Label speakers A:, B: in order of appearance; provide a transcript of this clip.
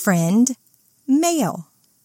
A: friend, male.